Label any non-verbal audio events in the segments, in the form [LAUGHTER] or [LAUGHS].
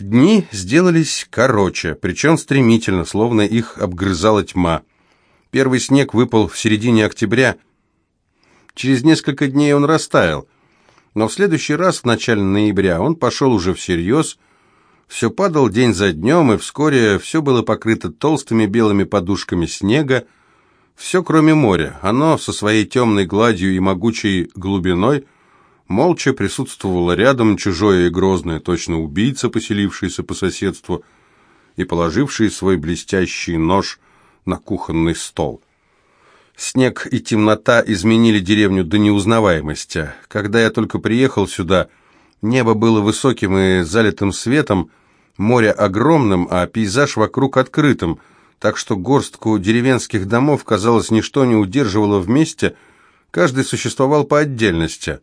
Дни сделались короче, причем стремительно, словно их обгрызала тьма. Первый снег выпал в середине октября. Через несколько дней он растаял. Но в следующий раз, в начале ноября, он пошел уже всерьез. Все падал день за днем, и вскоре все было покрыто толстыми белыми подушками снега. Все, кроме моря. Оно со своей темной гладью и могучей глубиной молча присутствовало рядом, чужое и грозное, точно убийца, поселившийся по соседству и положивший свой блестящий нож на кухонный стол. Снег и темнота изменили деревню до неузнаваемости. Когда я только приехал сюда, небо было высоким и залитым светом, море огромным, а пейзаж вокруг открытым, так что горстку деревенских домов, казалось, ничто не удерживало вместе, каждый существовал по отдельности.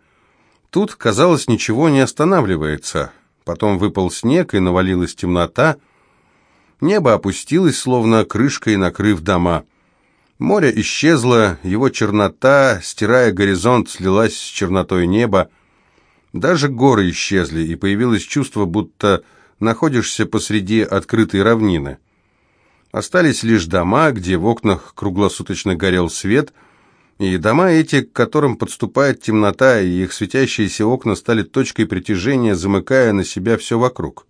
Тут, казалось, ничего не останавливается. Потом выпал снег, и навалилась темнота. Небо опустилось, словно крышкой накрыв дома. Море исчезло, его чернота, стирая горизонт, слилась с чернотой неба. Даже горы исчезли, и появилось чувство, будто находишься посреди открытой равнины. Остались лишь дома, где в окнах круглосуточно горел свет, и дома эти, к которым подступает темнота, и их светящиеся окна стали точкой притяжения, замыкая на себя все вокруг.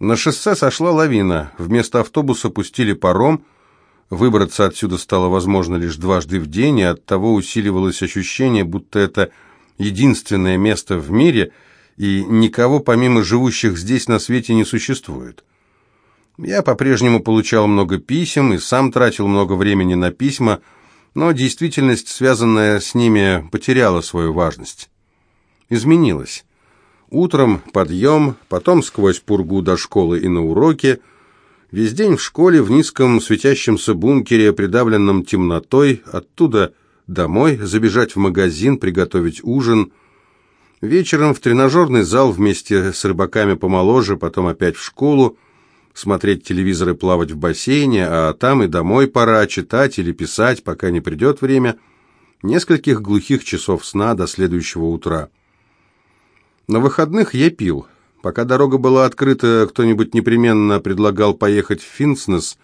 На шоссе сошла лавина, вместо автобуса пустили паром, Выбраться отсюда стало возможно лишь дважды в день, и оттого усиливалось ощущение, будто это единственное место в мире, и никого помимо живущих здесь на свете не существует. Я по-прежнему получал много писем и сам тратил много времени на письма, но действительность, связанная с ними, потеряла свою важность. Изменилась. Утром подъем, потом сквозь пургу до школы и на уроки – Весь день в школе, в низком светящемся бункере, придавленном темнотой, оттуда домой, забежать в магазин, приготовить ужин. Вечером в тренажерный зал вместе с рыбаками помоложе, потом опять в школу, смотреть телевизор и плавать в бассейне, а там и домой пора читать или писать, пока не придет время. Нескольких глухих часов сна до следующего утра. На выходных я пил. Пока дорога была открыта, кто-нибудь непременно предлагал поехать в Финснес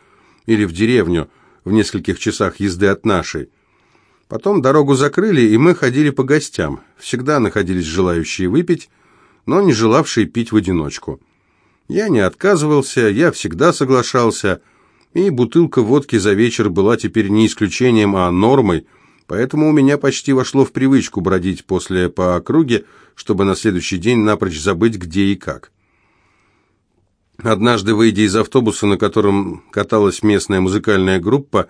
или в деревню в нескольких часах езды от нашей. Потом дорогу закрыли, и мы ходили по гостям. Всегда находились желающие выпить, но не желавшие пить в одиночку. Я не отказывался, я всегда соглашался, и бутылка водки за вечер была теперь не исключением, а нормой – Поэтому у меня почти вошло в привычку бродить после по округе, чтобы на следующий день напрочь забыть, где и как. Однажды, выйдя из автобуса, на котором каталась местная музыкальная группа,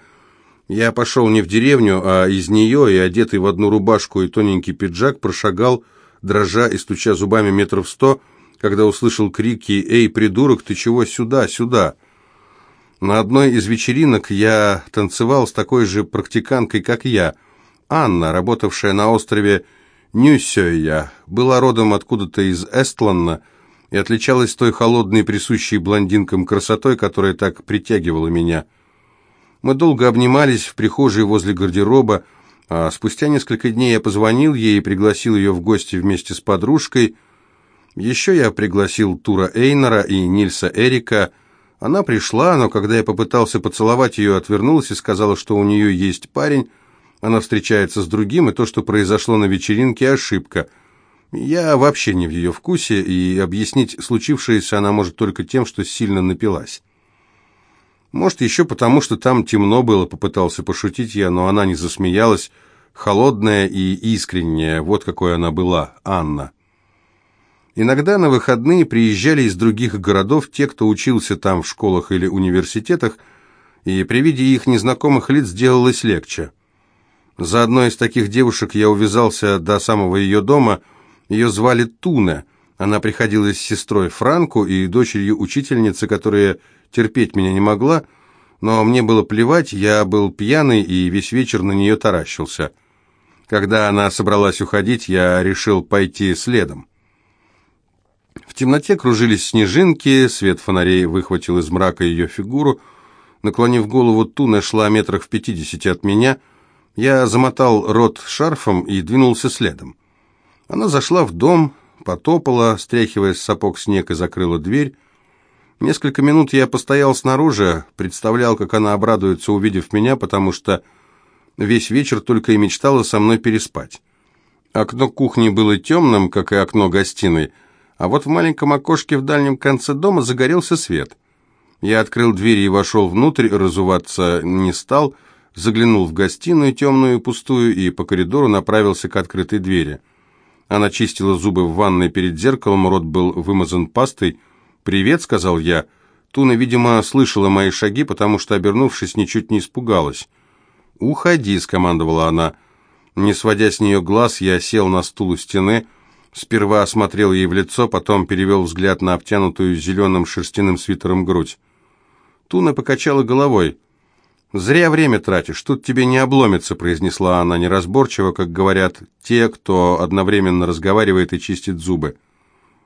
я пошел не в деревню, а из нее, и одетый в одну рубашку и тоненький пиджак, прошагал, дрожа и стуча зубами метров сто, когда услышал крики «Эй, придурок, ты чего сюда, сюда?» На одной из вечеринок я танцевал с такой же практиканткой, как я – Анна, работавшая на острове Нюсёя, была родом откуда-то из Эстланна и отличалась той холодной, присущей блондинкам красотой, которая так притягивала меня. Мы долго обнимались в прихожей возле гардероба, а спустя несколько дней я позвонил ей и пригласил ее в гости вместе с подружкой. Еще я пригласил Тура Эйнера и Нильса Эрика. Она пришла, но когда я попытался поцеловать ее, отвернулась и сказала, что у нее есть парень, она встречается с другим, и то, что произошло на вечеринке, ошибка. Я вообще не в ее вкусе, и объяснить случившееся она может только тем, что сильно напилась. Может, еще потому, что там темно было, попытался пошутить я, но она не засмеялась. Холодная и искренняя, вот какой она была, Анна. Иногда на выходные приезжали из других городов те, кто учился там в школах или университетах, и при виде их незнакомых лиц делалось легче. За одной из таких девушек я увязался до самого ее дома. Ее звали Туна. Она приходила с сестрой Франку и дочерью учительницы, которая терпеть меня не могла, но мне было плевать, я был пьяный и весь вечер на нее таращился. Когда она собралась уходить, я решил пойти следом. В темноте кружились снежинки, свет фонарей выхватил из мрака ее фигуру. Наклонив голову, Туна шла метрах в пятидесяти от меня — я замотал рот шарфом и двинулся следом. Она зашла в дом, потопала, стряхивая с сапог снег и закрыла дверь. Несколько минут я постоял снаружи, представлял, как она обрадуется, увидев меня, потому что весь вечер только и мечтала со мной переспать. Окно кухни было темным, как и окно гостиной, а вот в маленьком окошке в дальнем конце дома загорелся свет. Я открыл дверь и вошел внутрь, разуваться не стал, заглянул в гостиную, темную и пустую, и по коридору направился к открытой двери. Она чистила зубы в ванной перед зеркалом, рот был вымазан пастой. «Привет», — сказал я. Туна, видимо, слышала мои шаги, потому что, обернувшись, ничуть не испугалась. «Уходи», — скомандовала она. Не сводя с нее глаз, я сел на стул у стены, сперва осмотрел ей в лицо, потом перевел взгляд на обтянутую зеленым шерстяным свитером грудь. Туна покачала головой. «Зря время тратишь, тут тебе не обломится», — произнесла она неразборчиво, как говорят те, кто одновременно разговаривает и чистит зубы.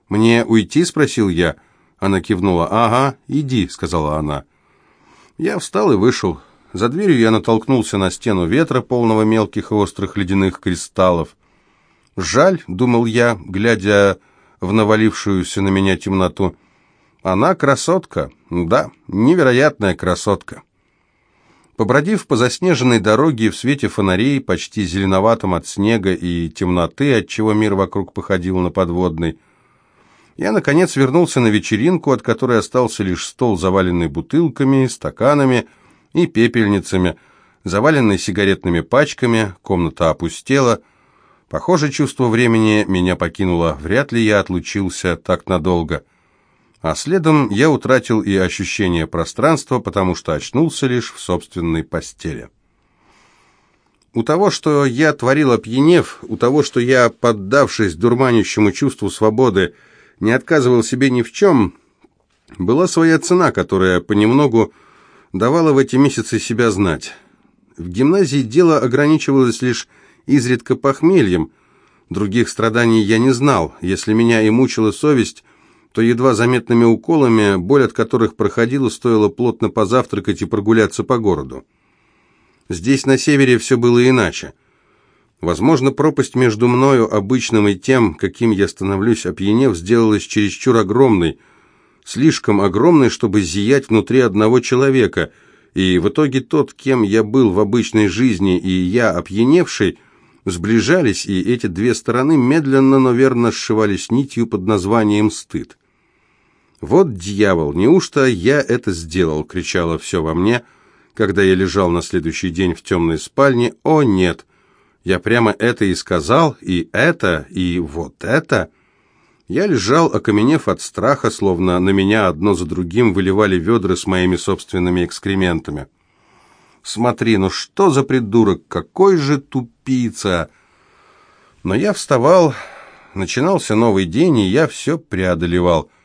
«Мне уйти?» — спросил я. Она кивнула. «Ага, иди», — сказала она. Я встал и вышел. За дверью я натолкнулся на стену ветра, полного мелких и острых ледяных кристаллов. «Жаль», — думал я, глядя в навалившуюся на меня темноту. «Она красотка, да, невероятная красотка». Побродив по заснеженной дороге в свете фонарей, почти зеленоватом от снега и темноты, отчего мир вокруг походил на подводный, я, наконец, вернулся на вечеринку, от которой остался лишь стол, заваленный бутылками, стаканами и пепельницами, заваленный сигаретными пачками, комната опустела. Похоже, чувство времени меня покинуло, вряд ли я отлучился так надолго а следом я утратил и ощущение пространства, потому что очнулся лишь в собственной постели. У того, что я творил опьянев, у того, что я, поддавшись дурманящему чувству свободы, не отказывал себе ни в чем, была своя цена, которая понемногу давала в эти месяцы себя знать. В гимназии дело ограничивалось лишь изредка похмельем, других страданий я не знал, если меня и мучила совесть, то едва заметными уколами, боль от которых проходила, стоило плотно позавтракать и прогуляться по городу. Здесь, на севере, все было иначе. Возможно, пропасть между мною, обычным, и тем, каким я становлюсь, опьянев, сделалась чересчур огромной, слишком огромной, чтобы зиять внутри одного человека, и в итоге тот, кем я был в обычной жизни, и я, опьяневший, сближались, и эти две стороны медленно, но верно сшивались нитью под названием «стыд». «Вот дьявол, неужто я это сделал?» — кричало все во мне, когда я лежал на следующий день в темной спальне. «О, нет! Я прямо это и сказал, и это, и вот это!» Я лежал, окаменев от страха, словно на меня одно за другим выливали ведра с моими собственными экскрементами. «Смотри, ну что за придурок, какой же тупица!» Но я вставал, начинался новый день, и я все преодолевал —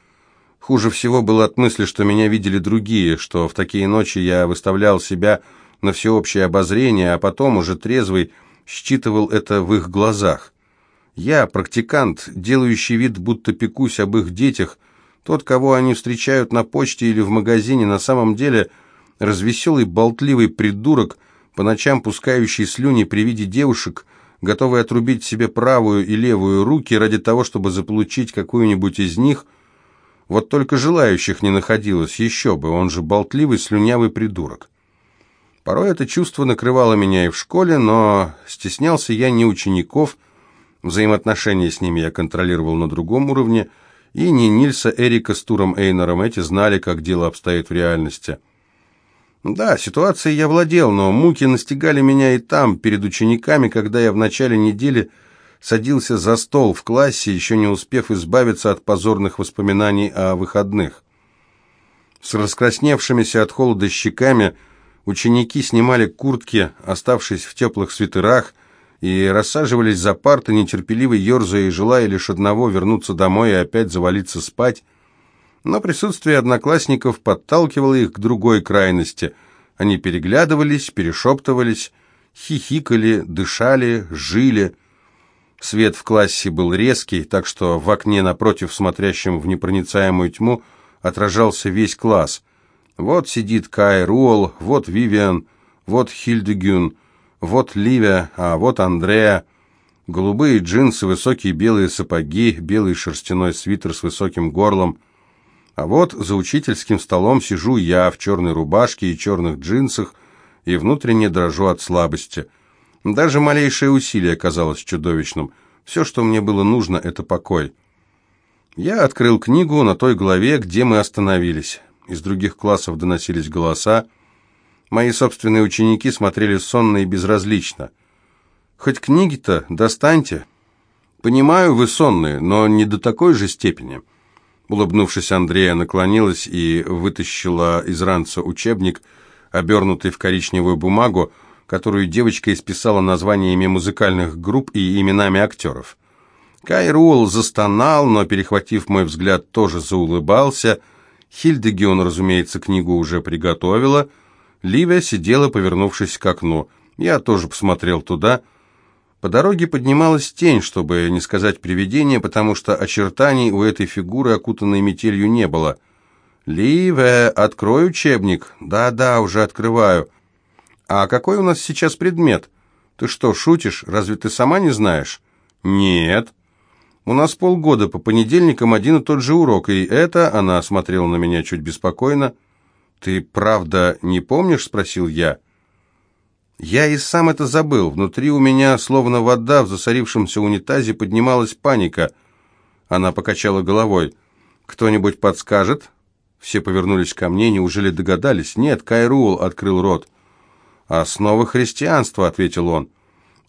Хуже всего было от мысли, что меня видели другие, что в такие ночи я выставлял себя на всеобщее обозрение, а потом, уже трезвый, считывал это в их глазах. Я, практикант, делающий вид, будто пекусь об их детях, тот, кого они встречают на почте или в магазине, на самом деле развеселый, болтливый придурок, по ночам пускающий слюни при виде девушек, готовый отрубить себе правую и левую руки ради того, чтобы заполучить какую-нибудь из них – вот только желающих не находилось, еще бы, он же болтливый, слюнявый придурок. Порой это чувство накрывало меня и в школе, но стеснялся я не учеников, взаимоотношения с ними я контролировал на другом уровне, и не Нильса Эрика с Туром Эйнером, эти знали, как дело обстоит в реальности. Да, ситуацией я владел, но муки настигали меня и там, перед учениками, когда я в начале недели садился за стол в классе, еще не успев избавиться от позорных воспоминаний о выходных. С раскрасневшимися от холода щеками ученики снимали куртки, оставшись в теплых свитерах, и рассаживались за парты, нетерпеливо ерзая и желая лишь одного вернуться домой и опять завалиться спать. Но присутствие одноклассников подталкивало их к другой крайности. Они переглядывались, перешептывались, хихикали, дышали, жили – Свет в классе был резкий, так что в окне напротив, смотрящем в непроницаемую тьму, отражался весь класс. Вот сидит Кай Руэлл, вот Вивиан, вот Хильдегюн, вот Ливия, а вот Андреа. Голубые джинсы, высокие белые сапоги, белый шерстяной свитер с высоким горлом. А вот за учительским столом сижу я в черной рубашке и черных джинсах, и внутренне дрожу от слабости. Даже малейшее усилие казалось чудовищным. Все, что мне было нужно, это покой. Я открыл книгу на той главе, где мы остановились. Из других классов доносились голоса. Мои собственные ученики смотрели сонно и безразлично. Хоть книги-то достаньте. Понимаю, вы сонные, но не до такой же степени. Улыбнувшись, Андрея наклонилась и вытащила из ранца учебник, обернутый в коричневую бумагу, которую девочка исписала названиями музыкальных групп и именами актеров. Кайрул застонал, но, перехватив мой взгляд, тоже заулыбался. Хильдегион, разумеется, книгу уже приготовила. Ливия сидела, повернувшись к окну. Я тоже посмотрел туда — по дороге поднималась тень, чтобы не сказать привидение, потому что очертаний у этой фигуры, окутанной метелью, не было. «Ливе, открой учебник». «Да-да, уже открываю». «А какой у нас сейчас предмет?» «Ты что, шутишь? Разве ты сама не знаешь?» «Нет». «У нас полгода, по понедельникам один и тот же урок, и это...» Она смотрела на меня чуть беспокойно. «Ты правда не помнишь?» — спросил я. Я и сам это забыл. Внутри у меня, словно вода в засорившемся унитазе, поднималась паника. Она покачала головой. «Кто-нибудь подскажет?» Все повернулись ко мне, неужели догадались? «Нет, Кайрул открыл рот». «Основа христианства», — ответил он.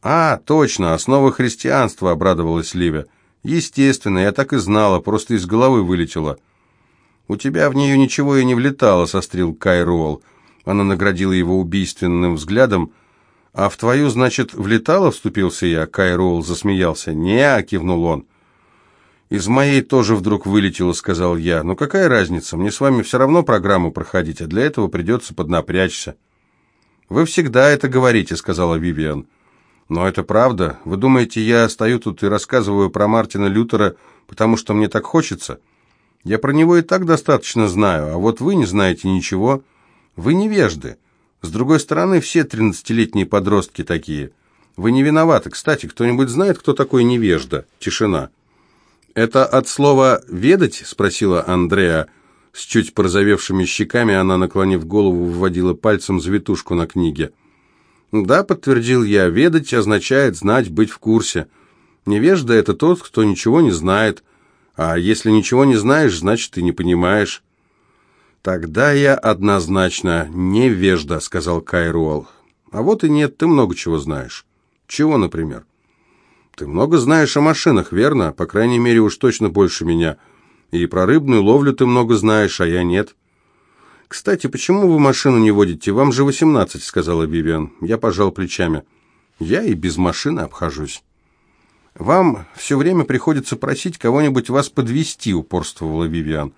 «А, точно, основа христианства», — обрадовалась Ливя. «Естественно, я так и знала, просто из головы вылетела». «У тебя в нее ничего и не влетало», — сострил Кайрол. Она наградила его убийственным взглядом. «А в твою, значит, влетало?» — вступился я. Кайрол засмеялся. «Не», — кивнул он. «Из моей тоже вдруг вылетело», — сказал я. «Но какая разница? Мне с вами все равно программу проходить, а для этого придется поднапрячься». «Вы всегда это говорите», — сказала Вивиан. «Но это правда. Вы думаете, я стою тут и рассказываю про Мартина Лютера, потому что мне так хочется? Я про него и так достаточно знаю, а вот вы не знаете ничего». Вы невежды. С другой стороны, все тринадцатилетние подростки такие. Вы не виноваты. Кстати, кто-нибудь знает, кто такой невежда? Тишина. Это от слова «ведать»? Спросила Андреа. С чуть порозовевшими щеками она, наклонив голову, вводила пальцем завитушку на книге. «Да», — подтвердил я, — «ведать означает знать, быть в курсе. Невежда — это тот, кто ничего не знает. А если ничего не знаешь, значит, ты не понимаешь». «Тогда я однозначно невежда», — сказал Кайруал. «А вот и нет, ты много чего знаешь». «Чего, например?» «Ты много знаешь о машинах, верно? По крайней мере, уж точно больше меня. И про рыбную ловлю ты много знаешь, а я нет». «Кстати, почему вы машину не водите? Вам же восемнадцать», — сказала Вивиан. Я пожал плечами. «Я и без машины обхожусь». «Вам все время приходится просить кого-нибудь вас подвести, упорствовала Вивиан.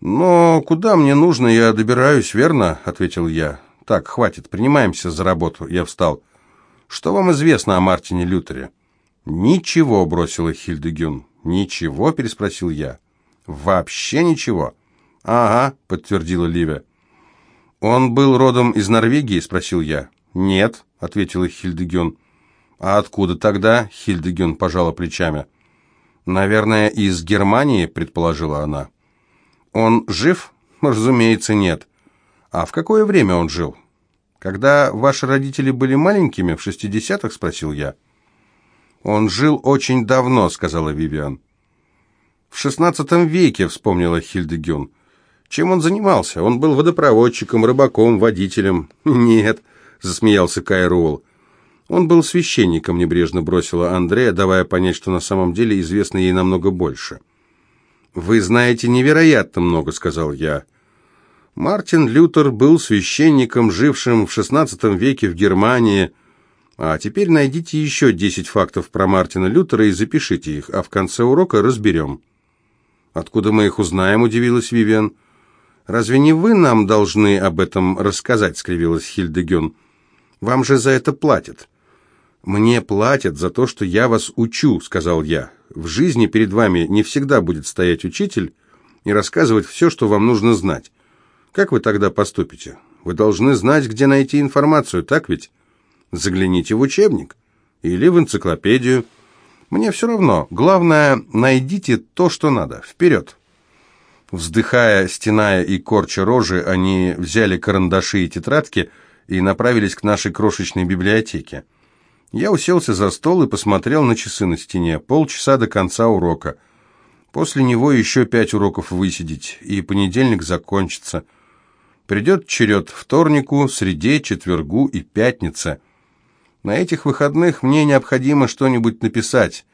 «Но куда мне нужно, я добираюсь, верно?» — ответил я. «Так, хватит, принимаемся за работу». Я встал. «Что вам известно о Мартине Лютере?» «Ничего», — бросила Хильдегюн. «Ничего?» — переспросил я. «Вообще ничего?» «Ага», — подтвердила Ливия. «Он был родом из Норвегии?» — спросил я. «Нет», — ответила Хильдегюн. «А откуда тогда?» — Хильдегюн пожала плечами. «Наверное, из Германии», — предположила она. Он жив? Разумеется, нет. А в какое время он жил? Когда ваши родители были маленькими, в шестидесятых, спросил я. Он жил очень давно, сказала Вивиан. В шестнадцатом веке, вспомнила Хильдегюн. Чем он занимался? Он был водопроводчиком, рыбаком, водителем. [LAUGHS] Нет, засмеялся Кайрол. Он был священником, небрежно бросила Андрея, давая понять, что на самом деле известно ей намного больше. — «Вы знаете невероятно много», — сказал я. Мартин Лютер был священником, жившим в XVI веке в Германии. А теперь найдите еще 10 фактов про Мартина Лютера и запишите их, а в конце урока разберем. «Откуда мы их узнаем?» — удивилась Вивиан. «Разве не вы нам должны об этом рассказать?» — скривилась Хильдегюн. «Вам же за это платят». «Мне платят за то, что я вас учу», — сказал я. «В жизни перед вами не всегда будет стоять учитель и рассказывать все, что вам нужно знать. Как вы тогда поступите? Вы должны знать, где найти информацию, так ведь? Загляните в учебник. или в энциклопедию. Мне все равно. Главное, найдите то, что надо. Вперед!» Вздыхая, стеная и корча рожи, они взяли карандаши и тетрадки и направились к нашей крошечной библиотеке. Я уселся за стол и посмотрел на часы на стене. Полчаса до конца урока. После него еще пять уроков высидеть, и понедельник закончится. Придет черед вторнику, среде, четвергу и пятнице. На этих выходных мне необходимо что-нибудь написать.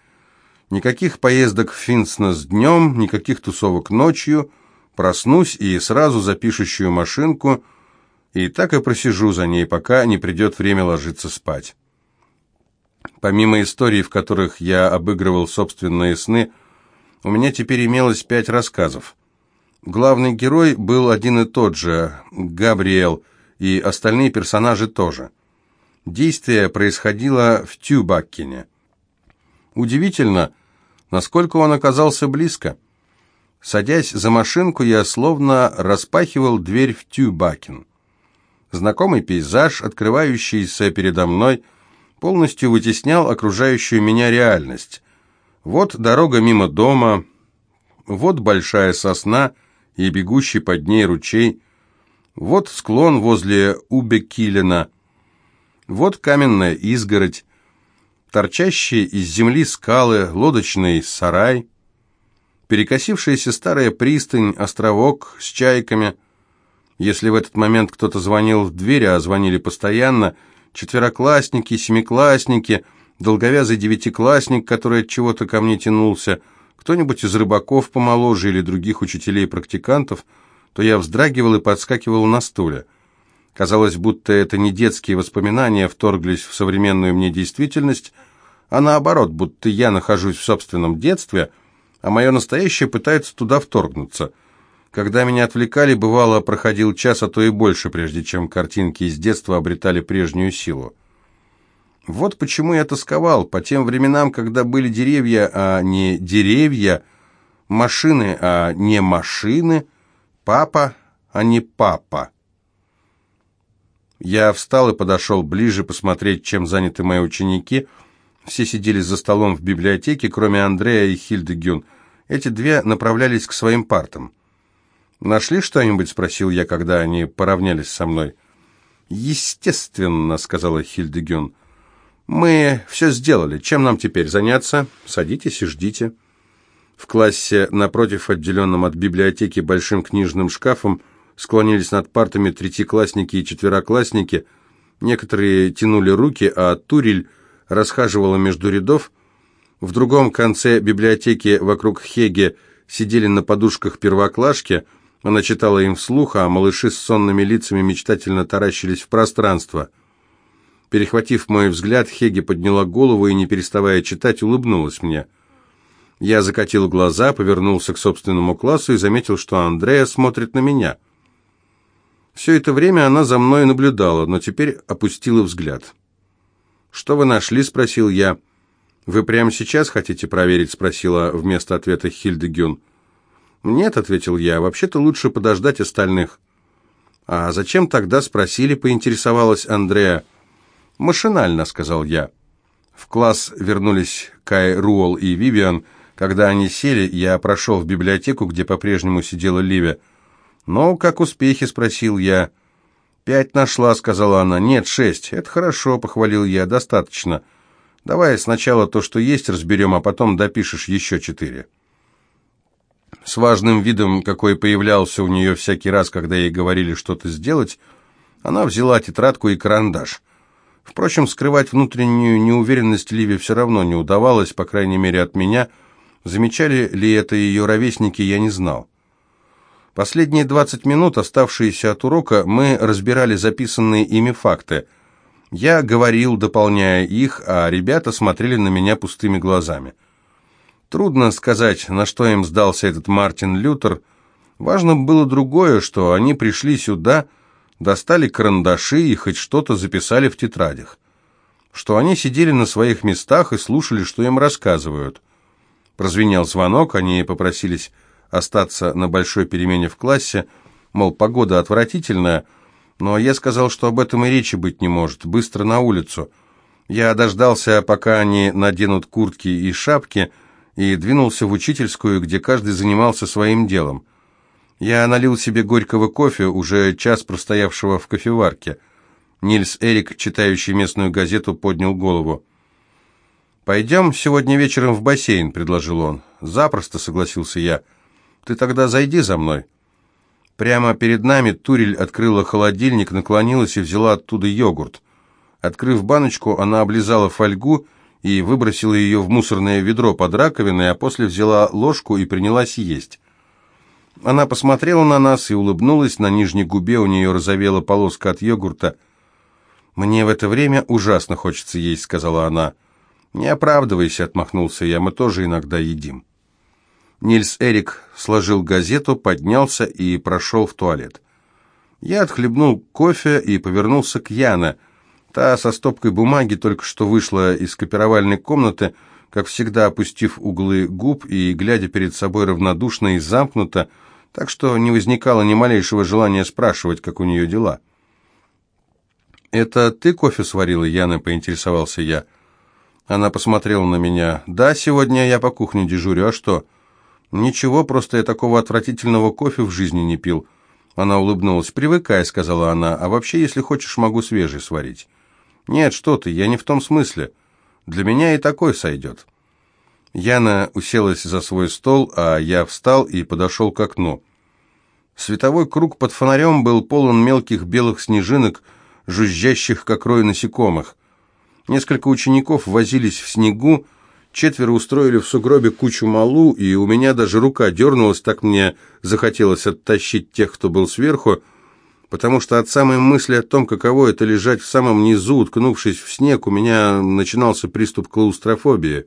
Никаких поездок в Финснес днем, никаких тусовок ночью. Проснусь и сразу за пишущую машинку, и так и просижу за ней, пока не придет время ложиться спать. Помимо историй, в которых я обыгрывал собственные сны, у меня теперь имелось пять рассказов. Главный герой был один и тот же, Габриэл, и остальные персонажи тоже. Действие происходило в Тюбаккине. Удивительно, насколько он оказался близко. Садясь за машинку, я словно распахивал дверь в Тюбакин. Знакомый пейзаж, открывающийся передо мной – полностью вытеснял окружающую меня реальность. Вот дорога мимо дома, вот большая сосна и бегущий под ней ручей, вот склон возле Убекилена, вот каменная изгородь, торчащие из земли скалы, лодочный сарай, перекосившаяся старая пристань, островок с чайками. Если в этот момент кто-то звонил в дверь, а звонили постоянно – четвероклассники, семиклассники, долговязый девятиклассник, который от чего-то ко мне тянулся, кто-нибудь из рыбаков помоложе или других учителей и практикантов, то я вздрагивал и подскакивал на стуле. Казалось, будто это не детские воспоминания вторглись в современную мне действительность, а наоборот, будто я нахожусь в собственном детстве, а мое настоящее пытается туда вторгнуться – когда меня отвлекали, бывало, проходил час, а то и больше, прежде чем картинки из детства обретали прежнюю силу. Вот почему я тосковал по тем временам, когда были деревья, а не деревья, машины, а не машины, папа, а не папа. Я встал и подошел ближе посмотреть, чем заняты мои ученики. Все сидели за столом в библиотеке, кроме Андрея и Хильдегюн. Эти две направлялись к своим партам. «Нашли что-нибудь?» — спросил я, когда они поравнялись со мной. «Естественно», — сказала Хильдегюн. «Мы все сделали. Чем нам теперь заняться? Садитесь и ждите». В классе, напротив, отделенном от библиотеки большим книжным шкафом, склонились над партами третьеклассники и четвероклассники. Некоторые тянули руки, а Турель расхаживала между рядов. В другом конце библиотеки вокруг Хеге сидели на подушках первоклашки — она читала им вслух, а малыши с сонными лицами мечтательно таращились в пространство. Перехватив мой взгляд, Хеги подняла голову и, не переставая читать, улыбнулась мне. Я закатил глаза, повернулся к собственному классу и заметил, что Андрея смотрит на меня. Все это время она за мной наблюдала, но теперь опустила взгляд. «Что вы нашли?» — спросил я. «Вы прямо сейчас хотите проверить?» — спросила вместо ответа Хильдегюн. «Нет», — ответил я, — «вообще-то лучше подождать остальных». «А зачем тогда спросили?» — поинтересовалась Андреа. «Машинально», — сказал я. В класс вернулись Кай Руол и Вивиан. Когда они сели, я прошел в библиотеку, где по-прежнему сидела Ливия. «Ну, как успехи?» — спросил я. «Пять нашла», — сказала она. «Нет, шесть. Это хорошо», — похвалил я. «Достаточно. Давай сначала то, что есть, разберем, а потом допишешь еще четыре» с важным видом, какой появлялся у нее всякий раз, когда ей говорили что-то сделать, она взяла тетрадку и карандаш. Впрочем, скрывать внутреннюю неуверенность Ливе все равно не удавалось, по крайней мере от меня. Замечали ли это ее ровесники, я не знал. Последние 20 минут, оставшиеся от урока, мы разбирали записанные ими факты. Я говорил, дополняя их, а ребята смотрели на меня пустыми глазами. Трудно сказать, на что им сдался этот Мартин Лютер. Важно было другое, что они пришли сюда, достали карандаши и хоть что-то записали в тетрадях. Что они сидели на своих местах и слушали, что им рассказывают. Прозвенел звонок, они попросились остаться на большой перемене в классе, мол, погода отвратительная, но я сказал, что об этом и речи быть не может, быстро на улицу. Я дождался, пока они наденут куртки и шапки, и двинулся в учительскую, где каждый занимался своим делом. Я налил себе горького кофе, уже час простоявшего в кофеварке. Нильс Эрик, читающий местную газету, поднял голову. «Пойдем сегодня вечером в бассейн», — предложил он. «Запросто», — согласился я. «Ты тогда зайди за мной». Прямо перед нами Турель открыла холодильник, наклонилась и взяла оттуда йогурт. Открыв баночку, она облизала фольгу и выбросила ее в мусорное ведро под раковиной, а после взяла ложку и принялась есть. Она посмотрела на нас и улыбнулась, на нижней губе у нее розовела полоска от йогурта. «Мне в это время ужасно хочется есть», — сказала она. «Не оправдывайся», — отмахнулся я, — «мы тоже иногда едим». Нильс Эрик сложил газету, поднялся и прошел в туалет. Я отхлебнул кофе и повернулся к Яне — Та со стопкой бумаги только что вышла из копировальной комнаты, как всегда опустив углы губ и глядя перед собой равнодушно и замкнуто, так что не возникало ни малейшего желания спрашивать, как у нее дела. «Это ты кофе сварила, Яна?» — поинтересовался я. Она посмотрела на меня. «Да, сегодня я по кухне дежурю. А что?» «Ничего, просто я такого отвратительного кофе в жизни не пил». Она улыбнулась. «Привыкай», — сказала она. «А вообще, если хочешь, могу свежий сварить». «Нет, что ты, я не в том смысле. Для меня и такой сойдет». Яна уселась за свой стол, а я встал и подошел к окну. Световой круг под фонарем был полон мелких белых снежинок, жужжащих, как рой насекомых. Несколько учеников возились в снегу, четверо устроили в сугробе кучу малу, и у меня даже рука дернулась, так мне захотелось оттащить тех, кто был сверху, потому что от самой мысли о том, каково это лежать в самом низу, уткнувшись в снег, у меня начинался приступ клаустрофобии.